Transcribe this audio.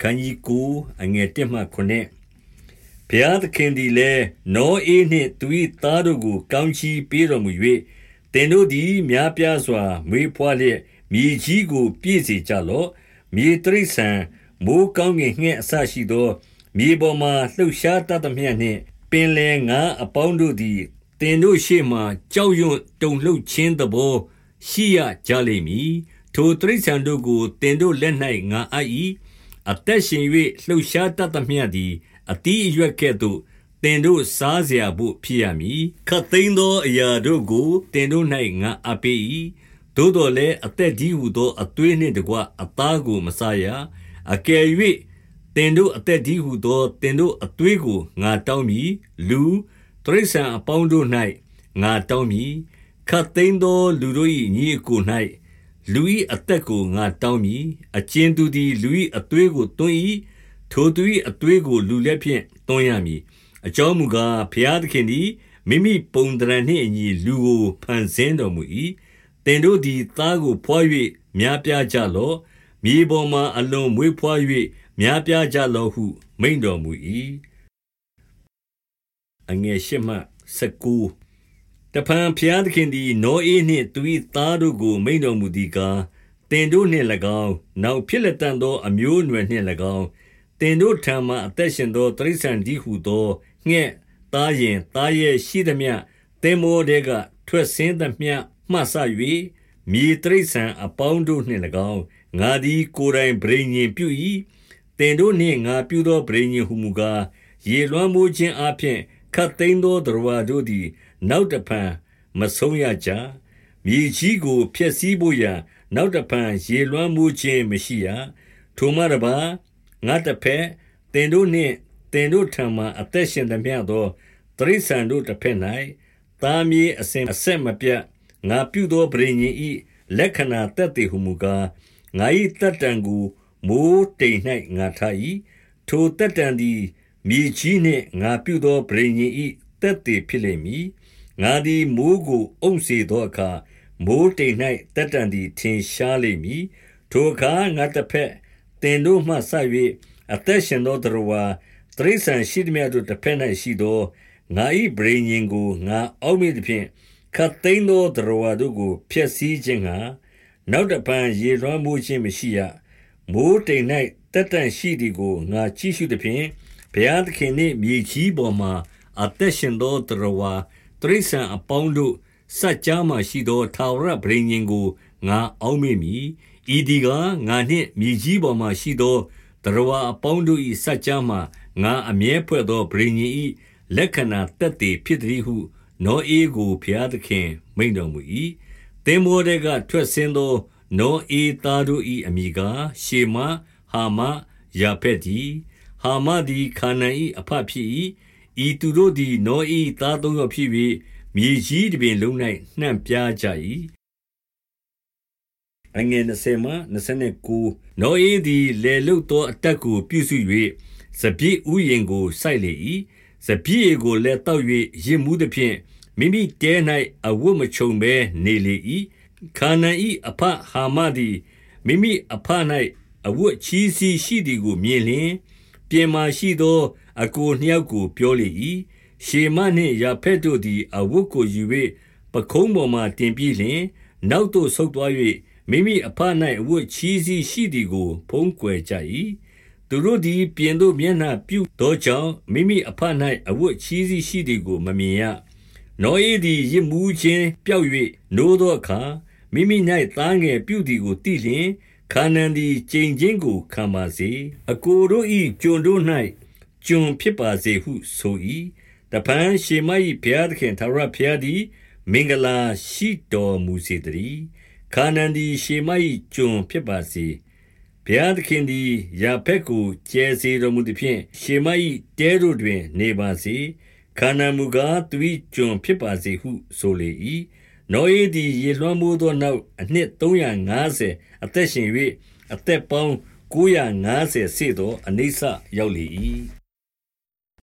ခန်းကြီးကိုအငယ်1မှ9ဘုရားသခင်သည်လည်းနောအေးနှင့်သူ၏သားတို့ကို ကောင်းချီးပေးတော်မူ၍တင်တို့သည် များပြားစွာ မွေးဖွားလျက်မြေကြီးကို ပြည့်စေကြလော့မြေတရိษံမိုးကောင်းငင်ငှက်အဆရှိသော မြေပေါ်မှလှုပ်ရှားတတ်သမျှနှင့် ပင်လယ်ငါအပေါင်းတို့သည်တင်တို့ရှေ့မှကြောက်ရွံ့တုန်လှုပ်ခြင်းသဘောရှိရကြလိမ့်မည်ထိုတရိษံတို့ကိုတင်တို့လက်၌ငါအပ်၏ အသက်ရှင်၍လှုပ်ရှားတတ်သမျှသည်အတီးအရွက်ကဲ့သို့တင်တို့စားเสียဖို့ဖြစ်ရမည်ခတ်သိမ်းသောအရာတို့ကိုတင်တို့၌ငါအပ်ပေ၏သို့တော်လည်းအသက်ကြီးဟုသောအသွေးနှင့်တကွအသားကိုမစားရအကယ်၍တင်တို့အသက်ကြီးဟုသောတင်တို့အသွေးကိုငါတောင်းမည်လူတရိษံအပေါင်းတို့၌ငါတောင်းမည်ခတ်သိမ်းသောလူတို့၏ညီအကို၌ လူ၏အသက်ကိုငါတောင်းမည်အကျဉ်သူသည်လူ၏အသွေးကိုတွန်း၏ထိုသူ၏အသွေးကိုလူလက်ဖြင့်တွန်းရမည်အကြောင်းမူကားဘုရားသခင်သည်မိမိပုံတရံနှင့်အညီလူကိုဖန်ဆင်းတော်မူ၏တင်တို့သည်သားကိုဖွာ၍များပြားကြလော့မြေပေါ်မှအလွန်မွေးဖွား၍များပြားကြလော့ဟု မိန်တော်မူ၏အငယ်ရှိမှ19 တဖန်ဘုရားသခင်သည် နောအေးနှင့်သူ၏သားတို့ကို မိန်တော်မူသည်ကားတင်တို့နှင့်၎င်း နောက်ဖြစ်လက်တန်သော အမျိုးအနွယ်နှင့်၎င်းတင်တို့ထံမှအသက်ရှင်သောတရိษံဒီဟုသော ငှက် သားရင်သားရဲ့ရှိသည်မြတင်မောတဲက ထွက်ဆင်းသည်မြမှဆ၍မြေတရိษံအပေါင်းတို့နှင့်၎င်း ငါသည် ကိုယ်တိုင်ဗြိဉ္ဉ်ပြု၏တင်တို့နှင့် ငါပြုသောဗြိဉ္ဉ်ဟုမူကား ရေလွှမ်းမိုးခြင်းအပြင်ခတ်သိမ်းသောတရဝါတို့သည်နောက်တဖန်မဆုံးရကြမြေကြီးကိုဖျက်ဆီးဖို့ရန်နောက်တဖန်ရေလွှမ်းမိုးခြင်းမရှိရထိုမှတပါငါတဖက်တင်တို့နှင့်တင်တို့ထံမှအသက်ရှင်သမျှသောတရိษံတို့တစ်ဖက်၌သားမြေအစဉ်အဆက်မပြတ်ငါပြုသောဗြိဉ္ဉ်ဤလက္ခဏာတက်တည်ဟုမူကားငါ၏တက်တံကိုမိုးတိမ်၌ငါထား၏ထိုတက်တံသည်မြေကြီးနှင့်ငါပြုသောဗြိဉ္ဉ်ဤတက်တည်ဖြစ်လိမ့်မည် ငါသည်မိုးကိုအုပ်စေသောအခါမိုးတိမ်၌တက်တံသည်ထင်ရှားလိမ့်မည်ထိုအခါငါတစ်ဖက်တင်တို့မှဆ၍အသက်ရှင်သောတရဝါတရိษံရှိသည်များတို့တစ်ဖက်၌ရှိသောငါ၏ဗြိဉ္ဉ်ကိုငါအောက်မေ့သည်ဖြင့်ခတ်သိမ်းသောတရဝါတို့ကိုဖျက်ဆီးခြင်းငှာနောက်တပံရေလွှမ်းမိုးခြင်းမရှိရမိုးတိမ်၌တက်တန့်ရှိသည်ကိုငါကြည့်ရှုသည်ဖြင့်ဘုရားသခင်နှင့်မြေကြီးပေါ်မှာအသက်ရှင်သောတရဝါ တိရစ္ဆာန်အပေါင်းတို့စัจ जा မှရှိသောထာဝရဗြိဉ္ဉ်ကိုငါအောက်မေ့မည်ဤဒီကငါနှင့်မြေကြီးပေါ်မှရှိသောတရဝအပေါင်းတို့၏စัจ जा မှငါအမြဲဖွဲ့သောဗြိဉ္ဉ်၏လက္ခဏာတက်တည်ဖြစ်သည်ဟုနောအေးကိုဖျားသခင်မိန်တော်မူ၏သင်မောတဲ့ကထွက်ဆင်းသောနောအေးသားတို့၏အမိကရှေမဟာမယာဖက်ဒီဟာမဒီခါနန်၏အဖဖြစ်၏ ဤသူတို့သည် နော၏သားသုံးယောက်ဖြစ်၍မြေကြီးတစ်ပြင်လုံး၌နှံ့ပြားကြ၏အငယ်20မှ29နောအေးသည်လေလုတ်သောအတက်ကို ပြုစု၍စပြည့်ဥယင်ကို စိုက်လေ၏စပြည့်ကိုလည်းတောက်၍ရင်မှုသည်ဖြင့် မိမိတဲ၌အဝတ်မချုံဘဲ နေလေ၏ခါနန်၏အဖဟာမသည် မိမိအဖ၌အဝတ်ချီးစီးရှိသည်ကို မြင်လျင် ပြင်မာရှိသော အကိုနှစ်ယောက်ကို ပြောလေ၏ရှေမနှင့်ယာဖက်တို့သည် အဝတ်ကိုယူ၍ပခုံးပေါ်မှတင်ပြီးလျှင် နောက်သို့ဆုတ်သွား၍မိမိအဖ၌အဝတ်ချီးစီးရှိသည်ကို ဖုံးကွယ်ကြ၏သူတို့သည် ပြင်သို့မျက်နှာပြုသောကြောင့် မိမိအဖ၌အဝတ်ချီးစီးရှိသည်ကို မမြင်ရ နောဧသည်ရစ်မှုခြင်းပျောက်၍နိုးသောအခါ မိမိ၌သားငယ်ပြုသည်ကို သိလျင် ခါနန်သည် ကျိန်ခြင်းကို ခံပါစေအကိုတို့၏ကျွန်တို့၌ကျွန်ဖြစ်ပါစေဟုဆို၏တပန်းရှေမ၏ဘုရားသခင်သာရဘုရားသည် မင်္ဂလာရှိတော်မူစေတည်း ခါနန်သည် ရှေမ၏ကျွန်ဖြစ်ပါစေ ဘုရားသခင်သည် ယာဖက်ကို ကျဲစေတော်မူသည်ဖြင့် ရှေမ၏တဲတို့တွင် နေပါစေ ခါနန်မူကား သူ၏ကျွန်ဖြစ်ပါစေဟု ဆိုလေ၏ နောဧသည် ရေလွှမ်းမိုးသောနောက် အနှစ်350အသက်ရှင်၍အသက်ပေါင်း950စေသောအနိစ္စရောက်လေ၏